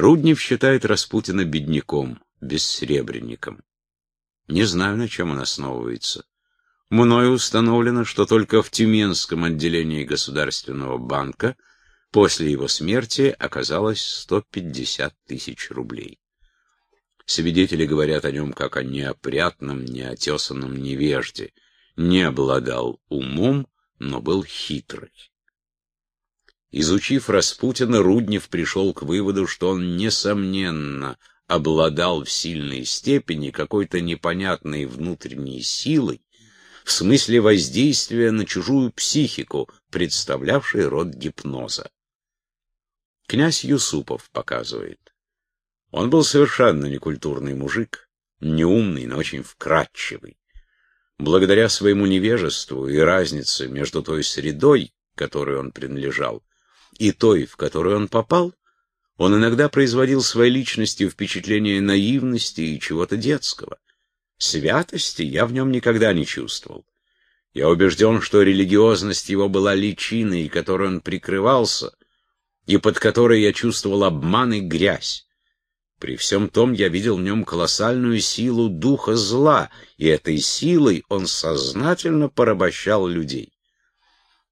Руднев считает Распутина бедняком, бессребренником. Не знаю, на чем он основывается. Мною установлено, что только в Тюменском отделении Государственного банка после его смерти оказалось 150 тысяч рублей. Свидетели говорят о нем как о неопрятном, неотесанном невежде. Не обладал умом, но был хитрый. Изучив Распутина, Руднев пришел к выводу, что он, несомненно, обладал в сильной степени какой-то непонятной внутренней силой, в смысле воздействия на чужую психику, представлявшей род гипноза. Князь Юсупов показывает. Он был совершенно некультурный мужик, неумный, но очень вкрадчивый. Благодаря своему невежеству и разнице между той средой, которой он принадлежал, и той, в которую он попал, он иногда производил своей личностью впечатление наивности и чего-то детского. Святости я в нем никогда не чувствовал. Я убежден, что религиозность его была личиной, которой он прикрывался, и под которой я чувствовал обман и грязь. При всем том я видел в нем колоссальную силу духа зла, и этой силой он сознательно порабощал людей.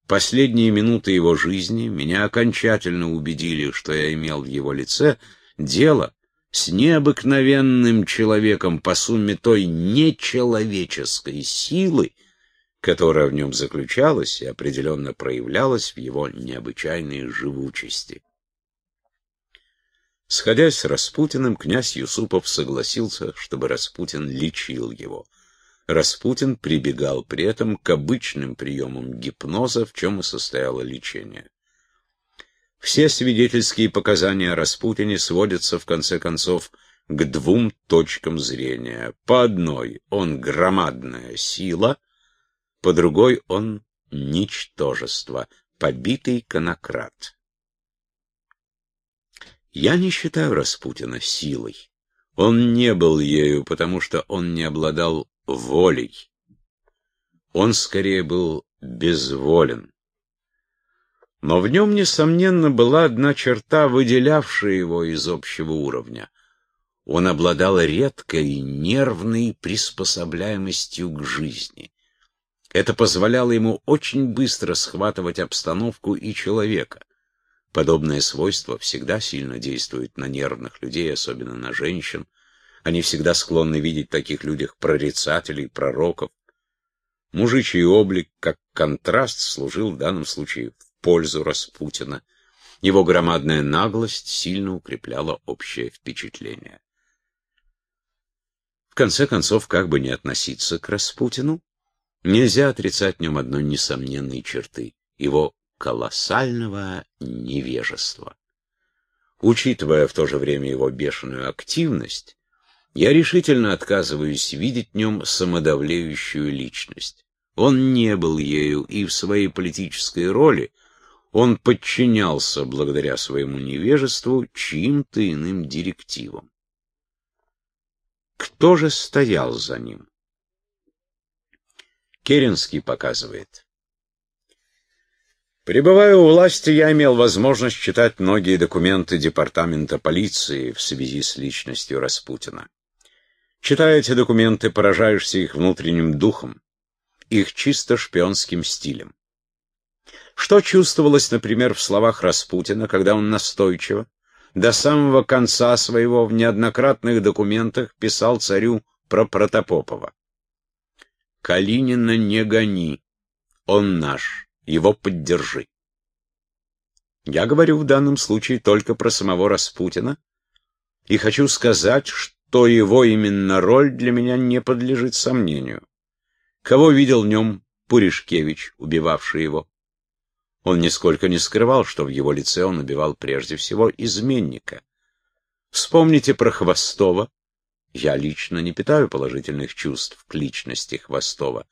Последние минуты его жизни меня окончательно убедили, что я имел в его лице дело с необыкновенным человеком по сумме той нечеловеческой силы, которая в нем заключалась и определенно проявлялась в его необычайной живучести. Сходясь с Распутиным, князь Юсупов согласился, чтобы Распутин лечил его. Распутин прибегал при этом к обычным приемам гипноза, в чем и состояло лечение. Все свидетельские показания о Распутине сводятся, в конце концов, к двум точкам зрения. По одной он громадная сила, по другой он ничтожество, побитый конократ. Я не считаю Распутина силой. Он не был ею, потому что он не обладал волей. Он скорее был безволен. Но в нем, несомненно, была одна черта, выделявшая его из общего уровня. Он обладал редкой нервной приспособляемостью к жизни. Это позволяло ему очень быстро схватывать обстановку и человека. Подобное свойство всегда сильно действует на нервных людей, особенно на женщин. Они всегда склонны видеть в таких людях прорицателей, пророков. Мужичий облик, как контраст, служил в данном случае в пользу Распутина. Его громадная наглость сильно укрепляла общее впечатление. В конце концов, как бы ни относиться к Распутину, нельзя отрицать в нем одной несомненной черты — его колоссального невежества. Учитывая в то же время его бешеную активность, я решительно отказываюсь видеть в нем самодавлеющую личность. Он не был ею, и в своей политической роли он подчинялся, благодаря своему невежеству, чьим-то иным директивам. Кто же стоял за ним? Керенский показывает. Пребывая у власти, я имел возможность читать многие документы департамента полиции в связи с личностью Распутина. Читая эти документы, поражаешься их внутренним духом, их чисто шпионским стилем. Что чувствовалось, например, в словах Распутина, когда он настойчиво, до самого конца своего в неоднократных документах писал царю про Протопопова. «Калинина не гони, он наш» его поддержи. Я говорю в данном случае только про самого Распутина и хочу сказать, что его именно роль для меня не подлежит сомнению. Кого видел в нем Пуришкевич, убивавший его? Он нисколько не скрывал, что в его лице он убивал прежде всего изменника. Вспомните про Хвостова. Я лично не питаю положительных чувств к личности Хвостова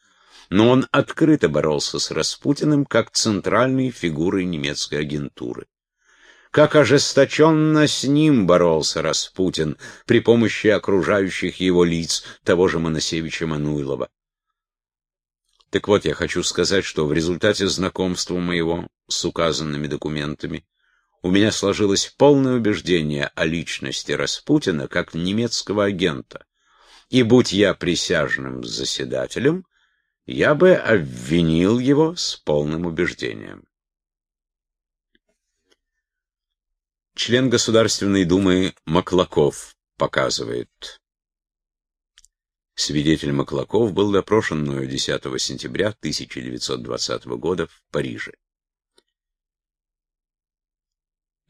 но он открыто боролся с Распутиным как центральной фигурой немецкой агентуры. Как ожесточенно с ним боролся Распутин при помощи окружающих его лиц, того же Моносевича Мануилова. Так вот, я хочу сказать, что в результате знакомства моего с указанными документами у меня сложилось полное убеждение о личности Распутина как немецкого агента, и будь я присяжным заседателем, я бы обвинил его с полным убеждением. Член Государственной Думы Маклаков показывает. Свидетель Маклаков был допрошен мною 10 сентября 1920 года в Париже.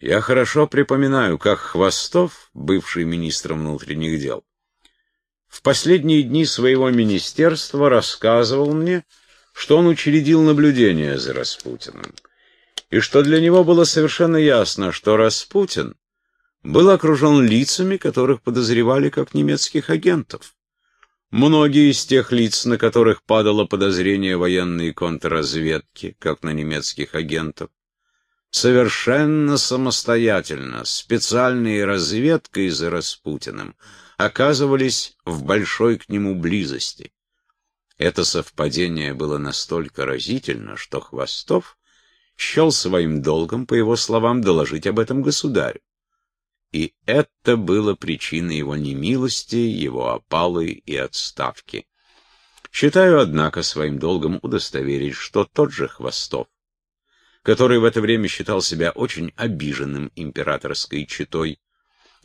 Я хорошо припоминаю, как Хвостов, бывший министром внутренних дел, в последние дни своего министерства рассказывал мне, что он учредил наблюдение за Распутиным, и что для него было совершенно ясно, что Распутин был окружен лицами, которых подозревали как немецких агентов. Многие из тех лиц, на которых падало подозрение военной контрразведки, как на немецких агентов, совершенно самостоятельно, специальной разведкой за Распутиным, оказывались в большой к нему близости. Это совпадение было настолько разительно, что Хвостов счел своим долгом, по его словам, доложить об этом государю. И это было причиной его немилости, его опалы и отставки. Считаю, однако, своим долгом удостоверить, что тот же Хвостов, который в это время считал себя очень обиженным императорской четой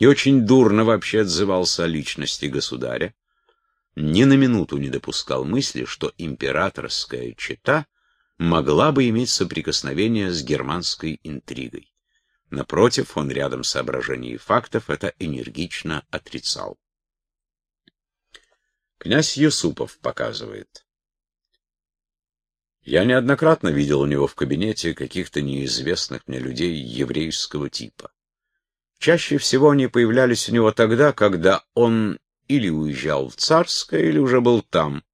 и очень дурно вообще отзывался о личности государя, ни на минуту не допускал мысли, что императорская чета могла бы иметь соприкосновение с германской интригой. Напротив, он рядом соображений и фактов это энергично отрицал. Князь Юсупов показывает. Я неоднократно видел у него в кабинете каких-то неизвестных мне людей еврейского типа. Чаще всего они появлялись у него тогда, когда он или уезжал в Царское, или уже был там.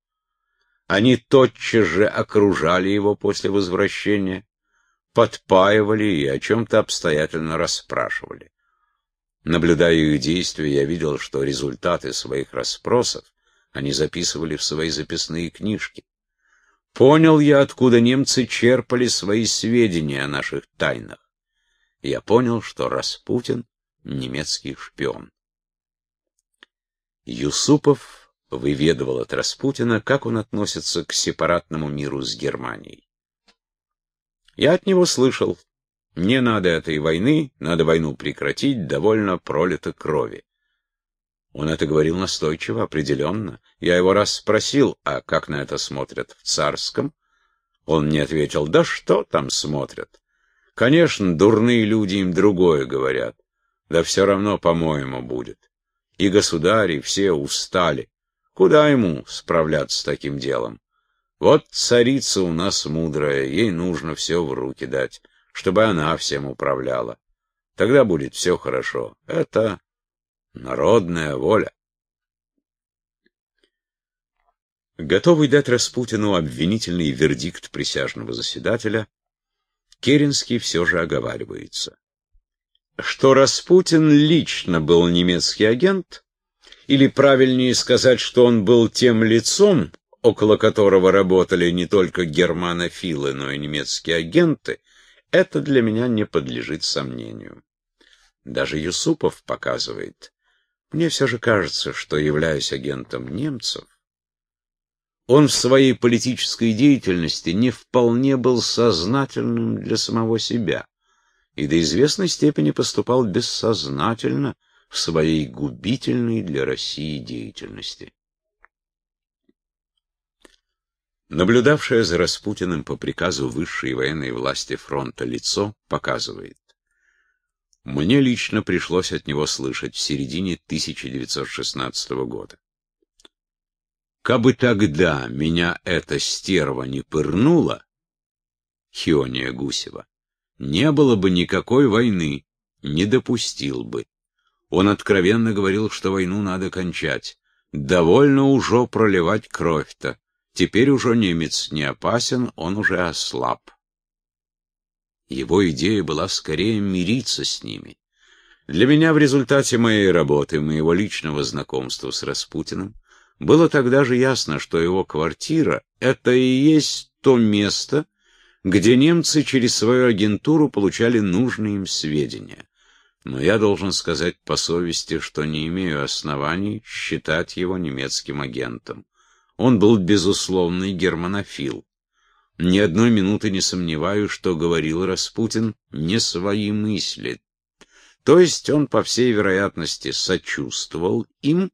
Они тотчас же окружали его после возвращения, подпаивали и о чем-то обстоятельно расспрашивали. Наблюдая их действия, я видел, что результаты своих расспросов они записывали в свои записные книжки. Понял я, откуда немцы черпали свои сведения о наших тайнах. Я понял, что Распутин — немецкий шпион. Юсупов выведывал от Распутина, как он относится к сепаратному миру с Германией. Я от него слышал, не надо этой войны, надо войну прекратить, довольно пролито крови. Он это говорил настойчиво, определенно. Я его раз спросил, а как на это смотрят в Царском? Он мне ответил, да что там смотрят? Конечно, дурные люди им другое говорят. Да все равно, по-моему, будет. И государи все устали. Куда ему справляться с таким делом? Вот царица у нас мудрая, ей нужно все в руки дать, чтобы она всем управляла. Тогда будет все хорошо. Это Народная воля. Готовый дать Распутину обвинительный вердикт присяжного заседателя, Керенский все же оговаривается. Что Распутин лично был немецкий агент, или правильнее сказать, что он был тем лицом, около которого работали не только германофилы, но и немецкие агенты, это для меня не подлежит сомнению. Даже Юсупов показывает, мне все же кажется, что, являясь агентом немцев, он в своей политической деятельности не вполне был сознательным для самого себя и до известной степени поступал бессознательно своей губительной для России деятельности. Наблюдавшее за Распутиным по приказу высшей военной власти фронта лицо показывает, мне лично пришлось от него слышать в середине 1916 года. Кабы тогда меня эта стерва не пырнула, Хиония Гусева, не было бы никакой войны, не допустил бы. Он откровенно говорил, что войну надо кончать. Довольно уже проливать кровь-то. Теперь уже немец не опасен, он уже ослаб. Его идея была скорее мириться с ними. Для меня в результате моей работы, моего личного знакомства с Распутиным, было тогда же ясно, что его квартира — это и есть то место, где немцы через свою агентуру получали нужные им сведения. Но я должен сказать по совести, что не имею оснований считать его немецким агентом. Он был безусловный германофил. Ни одной минуты не сомневаюсь, что говорил Распутин не свои мысли. То есть он, по всей вероятности, сочувствовал им,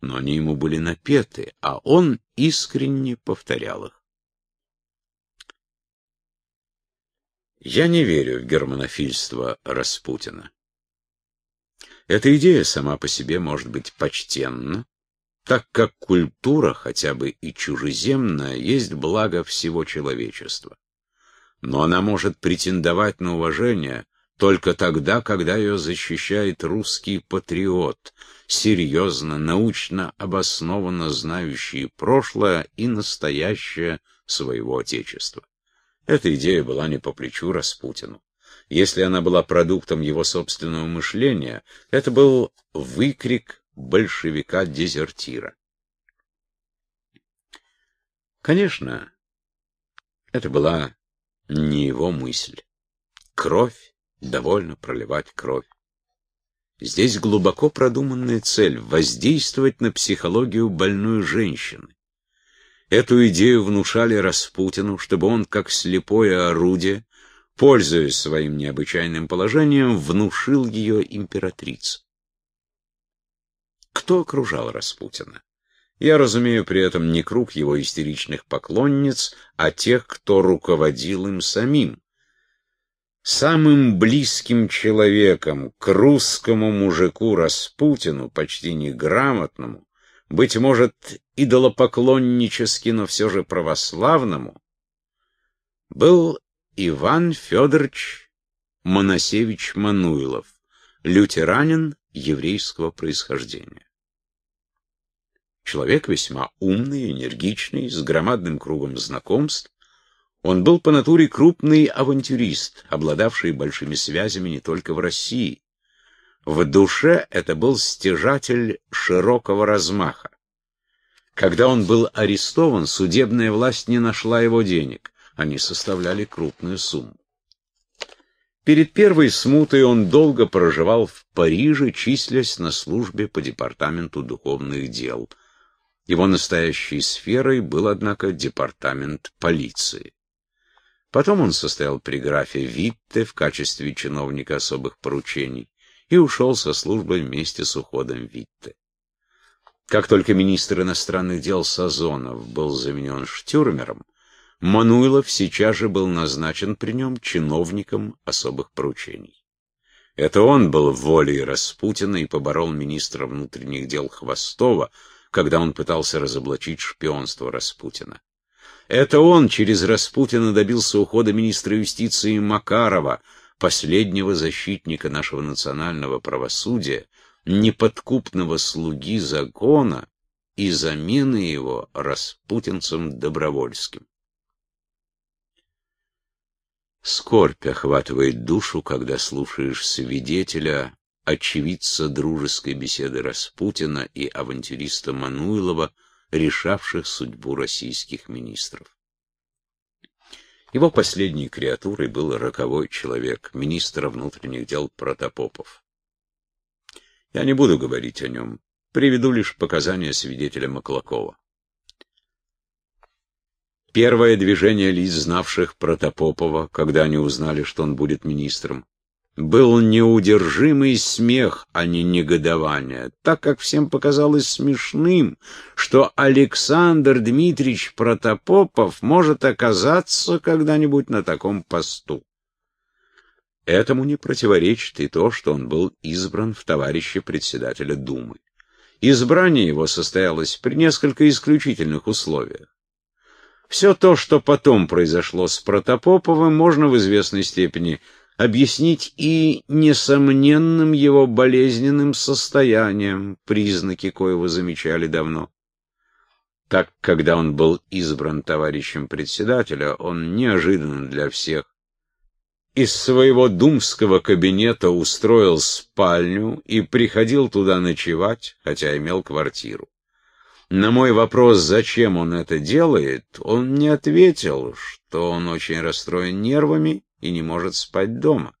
но они ему были напеты, а он искренне повторял их. Я не верю в германофильство Распутина. Эта идея сама по себе может быть почтенна, так как культура, хотя бы и чужеземная, есть благо всего человечества. Но она может претендовать на уважение только тогда, когда ее защищает русский патриот, серьезно, научно обоснованно знающий прошлое и настоящее своего Отечества. Эта идея была не по плечу Распутину. Если она была продуктом его собственного мышления, это был выкрик большевика-дезертира. Конечно, это была не его мысль. Кровь, довольно проливать кровь. Здесь глубоко продуманная цель — воздействовать на психологию больной женщины. Эту идею внушали Распутину, чтобы он, как слепое орудие, пользуясь своим необычайным положением, внушил ее императрице. Кто окружал Распутина? Я разумею при этом не круг его истеричных поклонниц, а тех, кто руководил им самим. Самым близким человеком к русскому мужику Распутину, почти неграмотному, быть может, идолопоклоннически, но все же православному, был Иван Федорович Моносевич Мануилов, лютеранин еврейского происхождения. Человек весьма умный, энергичный, с громадным кругом знакомств, он был по натуре крупный авантюрист, обладавший большими связями не только в России. В душе это был стяжатель широкого размаха. Когда он был арестован, судебная власть не нашла его денег. Они составляли крупную сумму. Перед первой смутой он долго проживал в Париже, числясь на службе по департаменту духовных дел. Его настоящей сферой был, однако, департамент полиции. Потом он состоял при графе Витте в качестве чиновника особых поручений и ушел со службы вместе с уходом Витте. Как только министр иностранных дел Сазонов был заменен Штюрмером, Мануилов сейчас же был назначен при нем чиновником особых поручений. Это он был волей Распутина и поборол министра внутренних дел Хвостова, когда он пытался разоблачить шпионство Распутина. Это он через Распутина добился ухода министра юстиции Макарова, последнего защитника нашего национального правосудия, неподкупного слуги закона и замены его распутинцем Добровольским. Скорбь охватывает душу, когда слушаешь свидетеля, очевидца дружеской беседы Распутина и авантюриста Мануилова, решавших судьбу российских министров. Его последней креатурой был роковой человек, министр внутренних дел Протопопов. Я не буду говорить о нем, приведу лишь показания свидетеля Маклакова. Первое движение лиц, знавших Протопопова, когда они узнали, что он будет министром, был неудержимый смех, а не негодование, так как всем показалось смешным, что Александр Дмитриевич Протопопов может оказаться когда-нибудь на таком посту. Этому не противоречит и то, что он был избран в товарища председателя Думы. Избрание его состоялось при несколько исключительных условиях. Все то, что потом произошло с Протопоповым, можно в известной степени объяснить и несомненным его болезненным состоянием, признаки коего замечали давно. Так, когда он был избран товарищем председателя, он неожиданно для всех из своего думского кабинета устроил спальню и приходил туда ночевать, хотя имел квартиру. На мой вопрос, зачем он это делает, он не ответил, что он очень расстроен нервами и не может спать дома.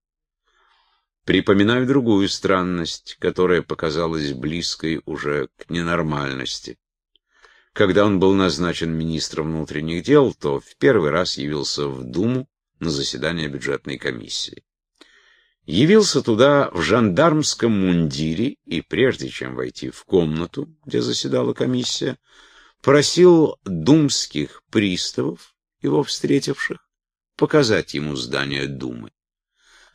Припоминаю другую странность, которая показалась близкой уже к ненормальности. Когда он был назначен министром внутренних дел, то в первый раз явился в Думу на заседание бюджетной комиссии. Явился туда в жандармском мундире и, прежде чем войти в комнату, где заседала комиссия, просил думских приставов, его встретивших, показать ему здание Думы.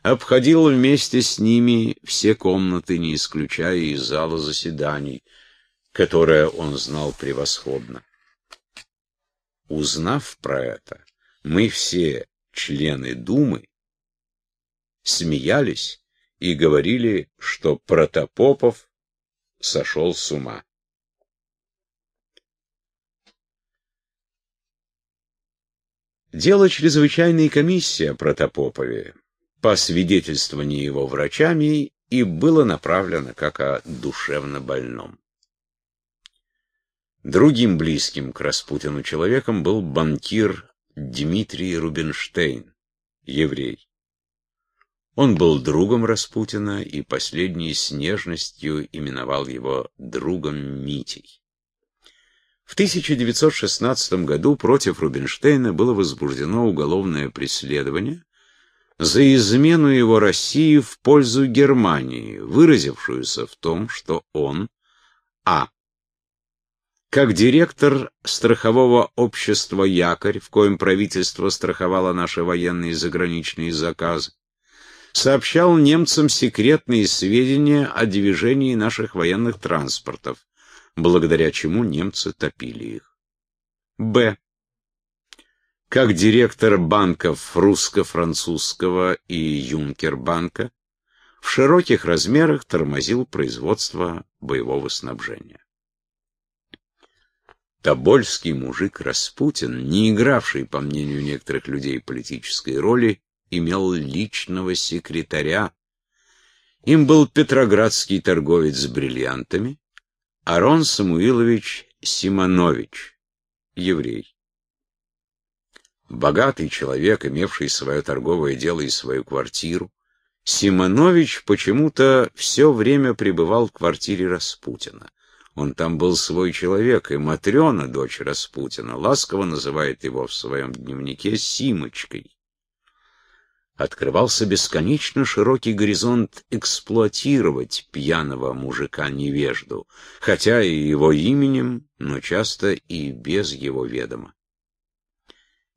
Обходил вместе с ними все комнаты, не исключая и зала заседаний, которое он знал превосходно. Узнав про это, мы все, члены Думы, смеялись и говорили, что Протопопов сошел с ума. Дело чрезвычайной комиссии о Протопопове, по свидетельствованию его врачами, и было направлено как о душевно больном. Другим близким к Распутину человеком был банкир Дмитрий Рубинштейн, еврей. Он был другом Распутина, и последний с нежностью именовал его другом Митей. В 1916 году против Рубинштейна было возбуждено уголовное преследование за измену его России в пользу Германии, выразившуюся в том, что он а. Как директор страхового общества «Якорь», в коем правительство страховало наши военные и заграничные заказы, сообщал немцам секретные сведения о движении наших военных транспортов, благодаря чему немцы топили их. Б. Как директор банков русско-французского и Юнкербанка в широких размерах тормозил производство боевого снабжения. Тобольский мужик Распутин, не игравший, по мнению некоторых людей, политической роли, имел личного секретаря. Им был петроградский торговец с бриллиантами, Арон Самуилович Симонович, еврей. Богатый человек, имевший свое торговое дело и свою квартиру, Симонович почему-то все время пребывал в квартире Распутина. Он там был свой человек, и Матрена, дочь Распутина, ласково называет его в своем дневнике Симочкой. Открывался бесконечно широкий горизонт эксплуатировать пьяного мужика-невежду, хотя и его именем, но часто и без его ведома.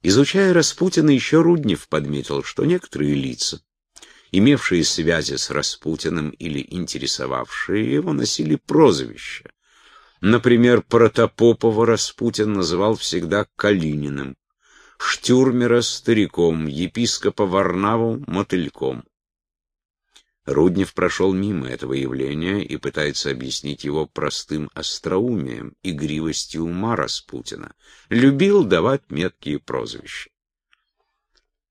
Изучая Распутина, еще Руднев подметил, что некоторые лица, имевшие связи с Распутиным или интересовавшие его, носили прозвища, Например, Протопопова Распутин называл всегда Калининым, Штюрмера стариком, епископа Варнаву мотыльком. Руднев прошел мимо этого явления и пытается объяснить его простым остроумием, игривостью ума Распутина. Любил давать меткие прозвища.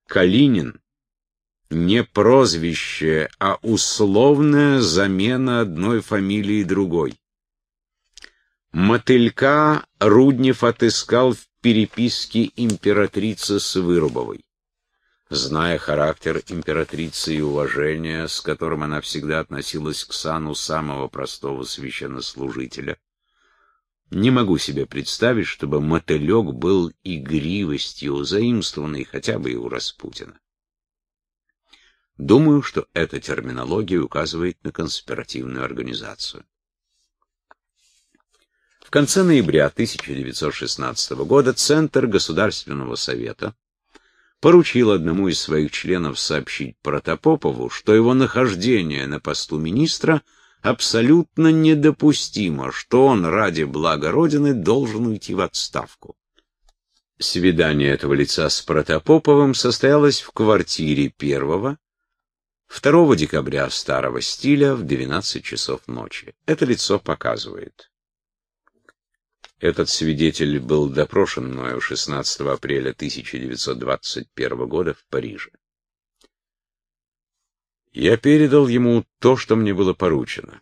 Калинин — не прозвище, а условная замена одной фамилии другой. Мотылька Руднев отыскал в переписке императрицы с Вырубовой. Зная характер императрицы и уважение, с которым она всегда относилась к сану самого простого священнослужителя, не могу себе представить, чтобы мотылек был игривостью, заимствованной хотя бы и у Распутина. Думаю, что эта терминология указывает на конспиративную организацию конце ноября 1916 года Центр Государственного Совета поручил одному из своих членов сообщить Протопопову, что его нахождение на посту министра абсолютно недопустимо, что он ради блага Родины должен уйти в отставку. Свидание этого лица с Протопоповым состоялось в квартире первого, 2 декабря старого стиля в 12 часов ночи. Это лицо показывает. Этот свидетель был допрошен мною 16 апреля 1921 года в Париже. Я передал ему то, что мне было поручено.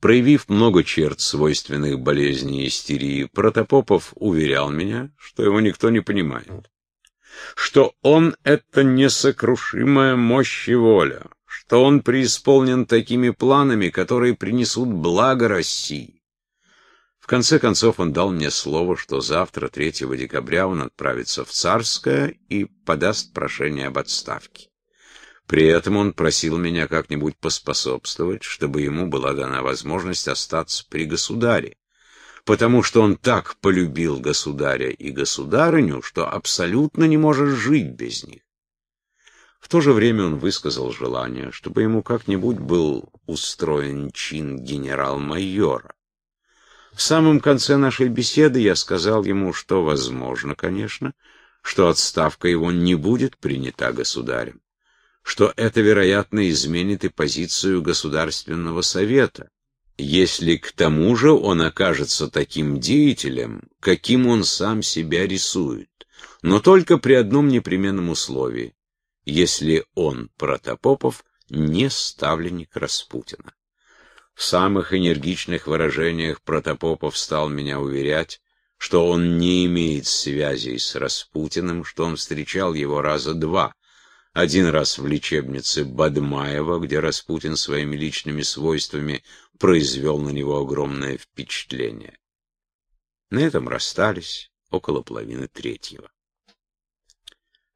Проявив много черт свойственных болезни истерии, Протопопов уверял меня, что его никто не понимает. Что он — это несокрушимая мощь и воля, что он преисполнен такими планами, которые принесут благо России. В конце концов он дал мне слово, что завтра, 3 декабря, он отправится в Царское и подаст прошение об отставке. При этом он просил меня как-нибудь поспособствовать, чтобы ему была дана возможность остаться при государе, потому что он так полюбил государя и государыню, что абсолютно не может жить без них. В то же время он высказал желание, чтобы ему как-нибудь был устроен чин генерал-майора. В самом конце нашей беседы я сказал ему, что возможно, конечно, что отставка его не будет принята государем что это, вероятно, изменит и позицию Государственного Совета, если к тому же он окажется таким деятелем, каким он сам себя рисует, но только при одном непременном условии, если он, Протопопов, не ставленник Распутина. В самых энергичных выражениях Протопопов стал меня уверять, что он не имеет связей с Распутиным, что он встречал его раза два, один раз в лечебнице Бадмаева, где Распутин своими личными свойствами произвел на него огромное впечатление. На этом расстались около половины третьего.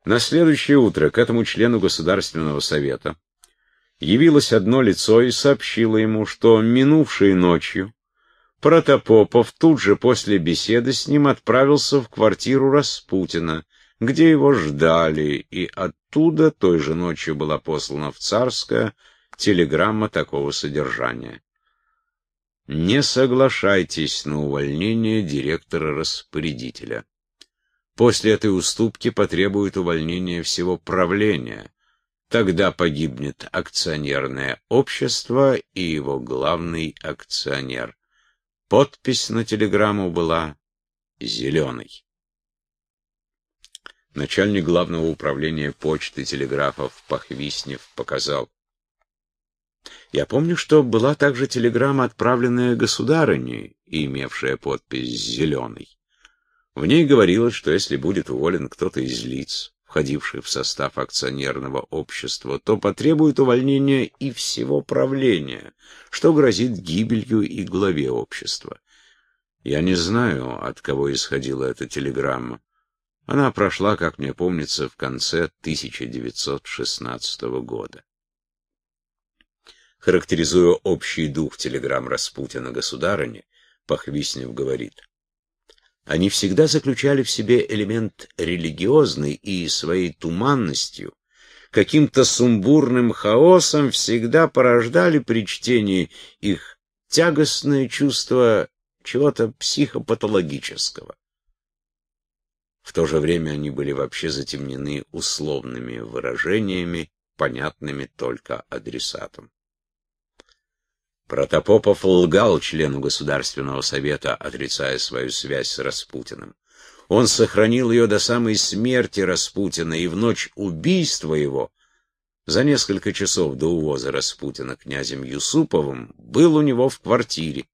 На следующее утро к этому члену Государственного Совета явилось одно лицо и сообщило ему, что минувшей ночью Протопопов тут же после беседы с ним отправился в квартиру Распутина, где его ждали, и оттуда той же ночью была послана в Царское телеграмма такого содержания. Не соглашайтесь на увольнение директора-распорядителя. После этой уступки потребует увольнения всего правления. Тогда погибнет акционерное общество и его главный акционер. Подпись на телеграмму была зеленой. Начальник главного управления почты телеграфов Пахвиснев показал. Я помню, что была также телеграмма, отправленная государыней и имевшая подпись «Зеленый». В ней говорилось, что если будет уволен кто-то из лиц, входивших в состав акционерного общества, то потребует увольнения и всего правления, что грозит гибелью и главе общества. Я не знаю, от кого исходила эта телеграмма. Она прошла, как мне помнится, в конце 1916 года. Характеризуя общий дух телеграмм Распутина государыне, Пахвиснев говорит, они всегда заключали в себе элемент религиозный и своей туманностью, каким-то сумбурным хаосом всегда порождали при чтении их тягостное чувство чего-то психопатологического. В то же время они были вообще затемнены условными выражениями, понятными только адресатам. Протопопов лгал члену Государственного Совета, отрицая свою связь с Распутиным. Он сохранил ее до самой смерти Распутина, и в ночь убийства его, за несколько часов до увоза Распутина князем Юсуповым, был у него в квартире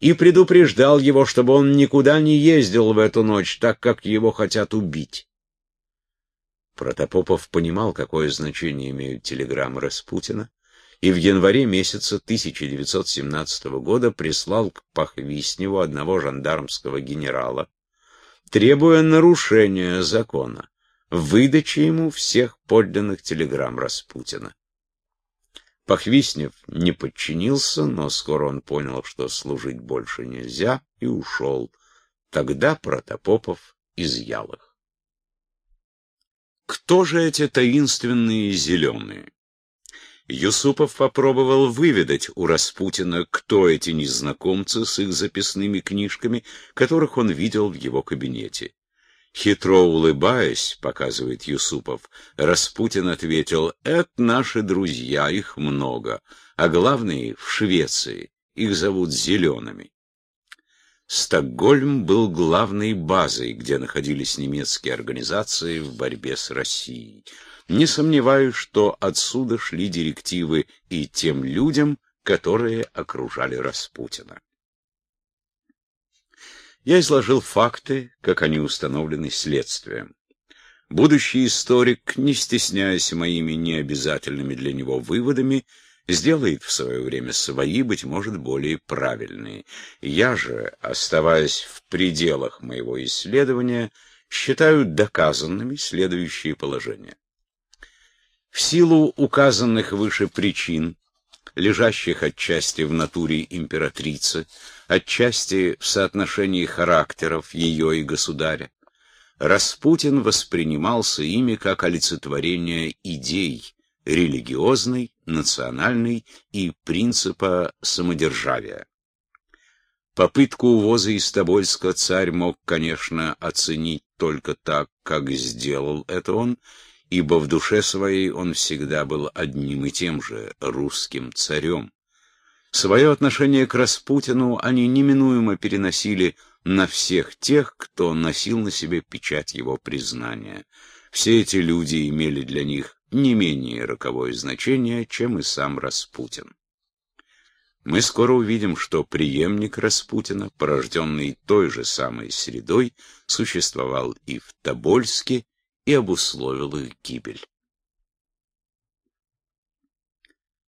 и предупреждал его, чтобы он никуда не ездил в эту ночь, так как его хотят убить. Протопопов понимал, какое значение имеют телеграммы Распутина, и в январе месяца 1917 года прислал к Пахвисневу одного жандармского генерала, требуя нарушения закона, выдачи ему всех подлинных телеграмм Распутина. Похвистнев не подчинился, но скоро он понял, что служить больше нельзя, и ушел. Тогда Протопопов изъял их. Кто же эти таинственные зеленые? Юсупов попробовал выведать у Распутина, кто эти незнакомцы с их записными книжками, которых он видел в его кабинете. Хитро улыбаясь, показывает Юсупов, Распутин ответил, это наши друзья, их много, а главные в Швеции, их зовут зелеными. Стокгольм был главной базой, где находились немецкие организации в борьбе с Россией. Не сомневаюсь, что отсюда шли директивы и тем людям, которые окружали Распутина. Я изложил факты, как они установлены следствием. Будущий историк, не стесняясь моими необязательными для него выводами, сделает в свое время свои, быть может, более правильные. Я же, оставаясь в пределах моего исследования, считаю доказанными следующие положения. В силу указанных выше причин, лежащих отчасти в натуре императрицы, отчасти в соотношении характеров ее и государя, Распутин воспринимался ими как олицетворение идей религиозной, национальной и принципа самодержавия. Попытку увоза из Тобольска царь мог, конечно, оценить только так, как сделал это он, ибо в душе своей он всегда был одним и тем же русским царем. Свое отношение к Распутину они неминуемо переносили на всех тех, кто носил на себе печать его признания. Все эти люди имели для них не менее роковое значение, чем и сам Распутин. Мы скоро увидим, что преемник Распутина, порожденный той же самой средой, существовал и в Тобольске, и обусловил их гибель.